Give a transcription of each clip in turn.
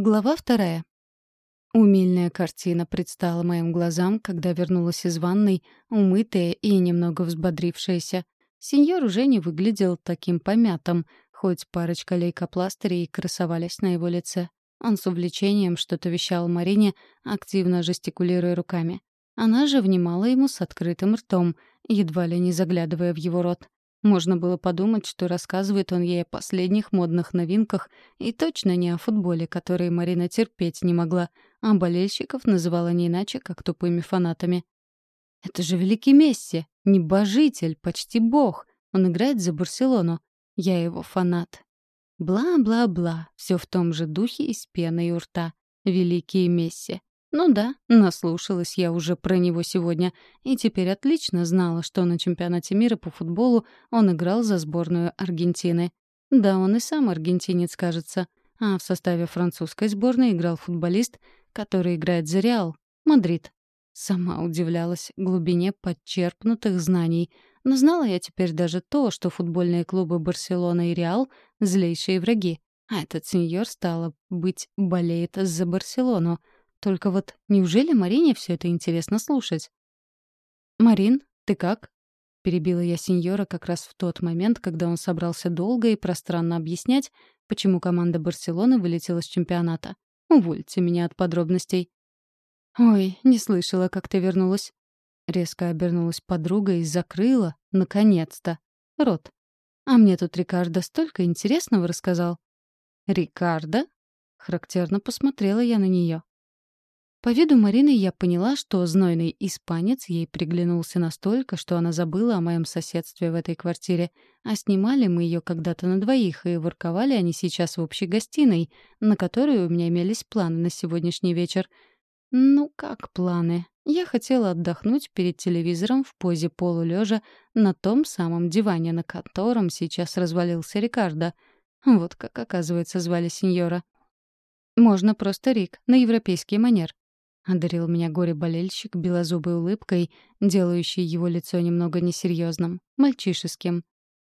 Глава вторая. Умильная картина предстала моим глазам, когда вернулась из ванной, умытая и немного взбодрившаяся. Сеньор уже не выглядел таким помятым, хоть парочка лейкопластырей красовались на его лице. Он с увлечением что-то вещал Марине, активно жестикулируя руками. Она же внимала ему с открытым ртом, едва ли не заглядывая в его рот. Можно было подумать, что рассказывает он ей о последних модных новинках и точно не о футболе, который Марина терпеть не могла, а болельщиков называла не иначе, как тупыми фанатами. «Это же великий Месси, небожитель, почти бог. Он играет за Барселону. Я его фанат». Бла-бла-бла, все в том же духе и с пеной у рта. Великий Месси. Ну да, наслушалась я уже про него сегодня, и теперь отлично знала, что на чемпионате мира по футболу он играл за сборную Аргентины. Да, он и сам аргентинец, кажется. А в составе французской сборной играл футболист, который играет за Реал, Мадрид. Сама удивлялась глубине подчерпнутых знаний. Но знала я теперь даже то, что футбольные клубы Барселона и Реал — злейшие враги. А этот сеньор, стало быть, болеет за Барселону — только вот неужели Марине все это интересно слушать? «Марин, ты как?» — перебила я сеньора как раз в тот момент, когда он собрался долго и пространно объяснять, почему команда Барселоны вылетела с чемпионата. «Увольте меня от подробностей». «Ой, не слышала, как ты вернулась». Резко обернулась подруга и закрыла, наконец-то, рот. А мне тут Рикардо столько интересного рассказал. «Рикардо?» — характерно посмотрела я на нее. По виду Марины я поняла, что знойный испанец ей приглянулся настолько, что она забыла о моем соседстве в этой квартире, а снимали мы ее когда-то на двоих, и ворковали они сейчас в общей гостиной, на которой у меня имелись планы на сегодняшний вечер. Ну, как планы? Я хотела отдохнуть перед телевизором в позе полулежа на том самом диване, на котором сейчас развалился Рикардо. Вот как, оказывается, звали сеньора. Можно просто Рик, на европейский манер. Одарил меня горе-болельщик белозубой улыбкой, делающей его лицо немного несерьезным, мальчишеским.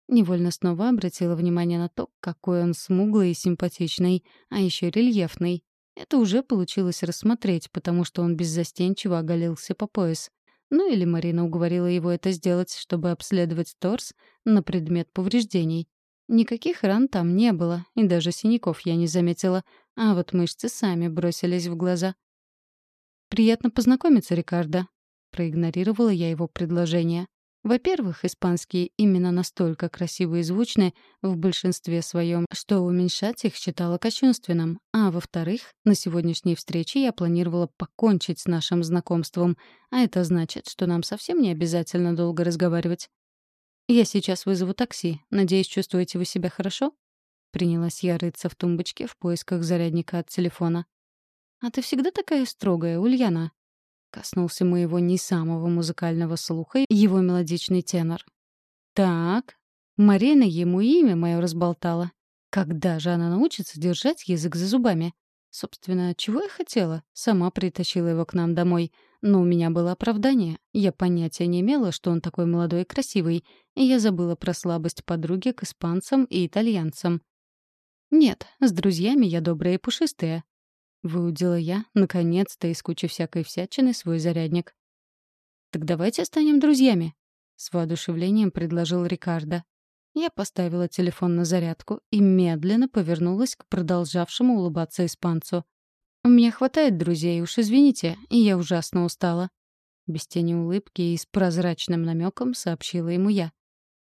Невольно снова обратила внимание на то, какой он смуглый и симпатичный, а еще рельефный. Это уже получилось рассмотреть, потому что он беззастенчиво оголился по пояс. Ну или Марина уговорила его это сделать, чтобы обследовать торс на предмет повреждений. Никаких ран там не было, и даже синяков я не заметила, а вот мышцы сами бросились в глаза. «Приятно познакомиться, Рикардо», — проигнорировала я его предложение. Во-первых, испанские именно настолько красивые и звучные в большинстве своем, что уменьшать их считала кощунственным. А во-вторых, на сегодняшней встрече я планировала покончить с нашим знакомством, а это значит, что нам совсем не обязательно долго разговаривать. «Я сейчас вызову такси. Надеюсь, чувствуете вы себя хорошо?» Принялась я рыться в тумбочке в поисках зарядника от телефона. «А ты всегда такая строгая, Ульяна?» Коснулся моего не самого музыкального слуха его мелодичный тенор. «Так, Марина ему имя мое разболтала. Когда же она научится держать язык за зубами? Собственно, чего я хотела? Сама притащила его к нам домой. Но у меня было оправдание. Я понятия не имела, что он такой молодой и красивый, и я забыла про слабость подруги к испанцам и итальянцам. Нет, с друзьями я добрая и пушистая. Выудила я, наконец-то, из кучи всякой всячины свой зарядник. «Так давайте станем друзьями», — с воодушевлением предложил Рикардо. Я поставила телефон на зарядку и медленно повернулась к продолжавшему улыбаться испанцу. «У меня хватает друзей, уж извините, и я ужасно устала». Без тени улыбки и с прозрачным намеком сообщила ему я.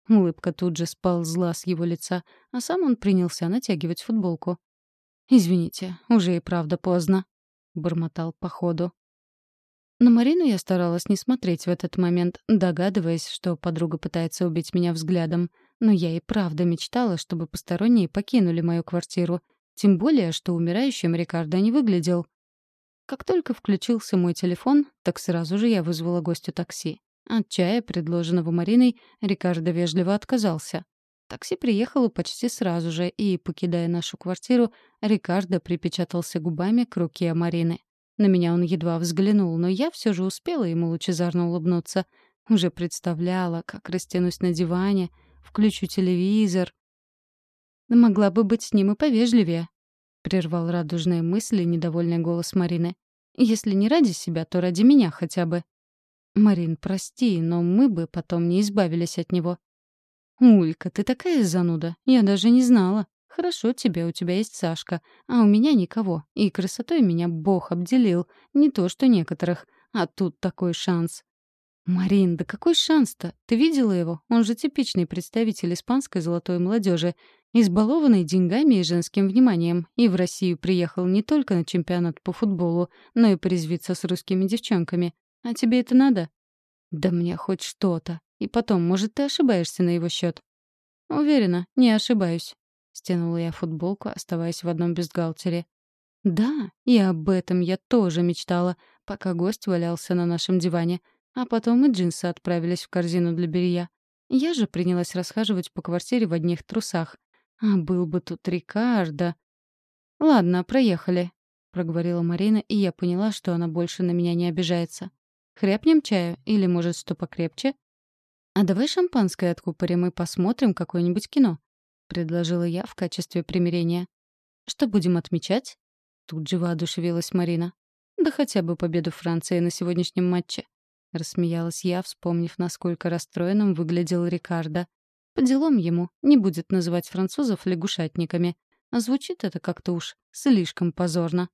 Улыбка тут же сползла с его лица, а сам он принялся натягивать футболку. «Извините, уже и правда поздно», — бормотал по ходу. На Марину я старалась не смотреть в этот момент, догадываясь, что подруга пытается убить меня взглядом. Но я и правда мечтала, чтобы посторонние покинули мою квартиру. Тем более, что умирающим Рикардо не выглядел. Как только включился мой телефон, так сразу же я вызвала гостю такси. От чая, предложенного Мариной, Рикардо вежливо отказался. Такси приехало почти сразу же, и, покидая нашу квартиру, Рикардо припечатался губами к руке Марины. На меня он едва взглянул, но я все же успела ему лучезарно улыбнуться. Уже представляла, как растянусь на диване, включу телевизор. Могла бы быть с ним и повежливее. прервал радужные мысли недовольный голос Марины. «Если не ради себя, то ради меня хотя бы». «Марин, прости, но мы бы потом не избавились от него». «Улька, ты такая зануда. Я даже не знала. Хорошо тебе, у тебя есть Сашка, а у меня никого. И красотой меня Бог обделил. Не то, что некоторых. А тут такой шанс. «Марин, да какой шанс-то? Ты видела его? Он же типичный представитель испанской золотой молодежи, избалованный деньгами и женским вниманием, и в Россию приехал не только на чемпионат по футболу, но и порезвиться с русскими девчонками. А тебе это надо?» «Да мне хоть что-то. И потом, может, ты ошибаешься на его счет?» «Уверена, не ошибаюсь», — стянула я футболку, оставаясь в одном бюстгальтере. «Да, и об этом я тоже мечтала, пока гость валялся на нашем диване». А потом и джинсы отправились в корзину для белья. Я же принялась расхаживать по квартире в одних трусах. А был бы тут Рикардо. «Ладно, проехали», — проговорила Марина, и я поняла, что она больше на меня не обижается. «Хряпнем чаю? Или, может, что покрепче?» «А давай шампанское откупорим и посмотрим какое-нибудь кино», — предложила я в качестве примирения. «Что будем отмечать?» Тут же воодушевилась Марина. «Да хотя бы победу Франции на сегодняшнем матче». — рассмеялась я, вспомнив, насколько расстроенным выглядел Рикардо. «По делам ему не будет называть французов лягушатниками. Звучит это как-то уж слишком позорно».